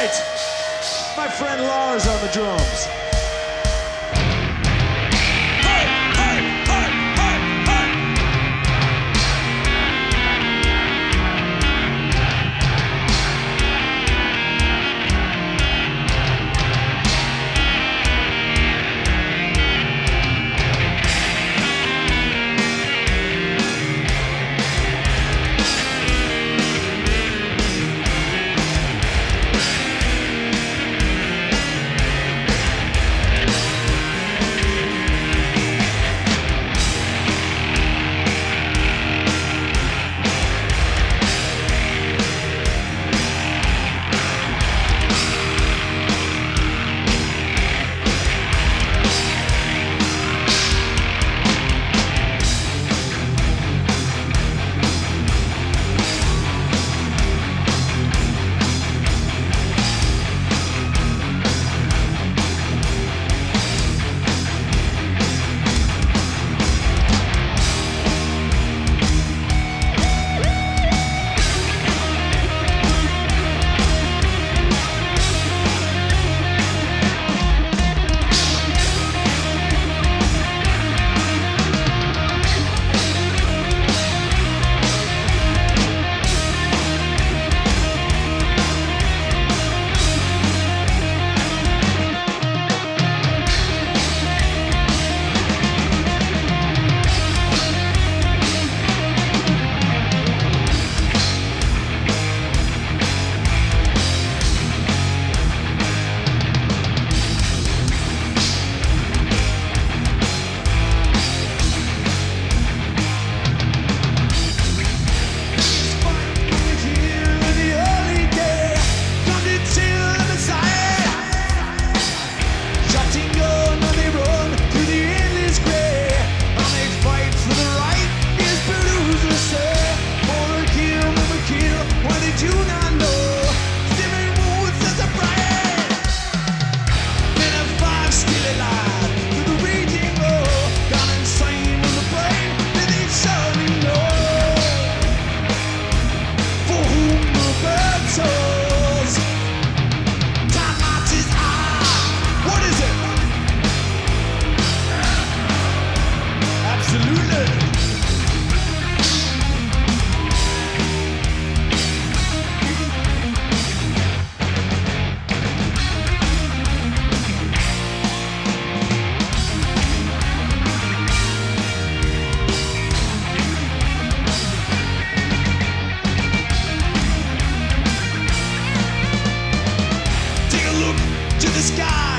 right. My friend Lars on the drums. The sky.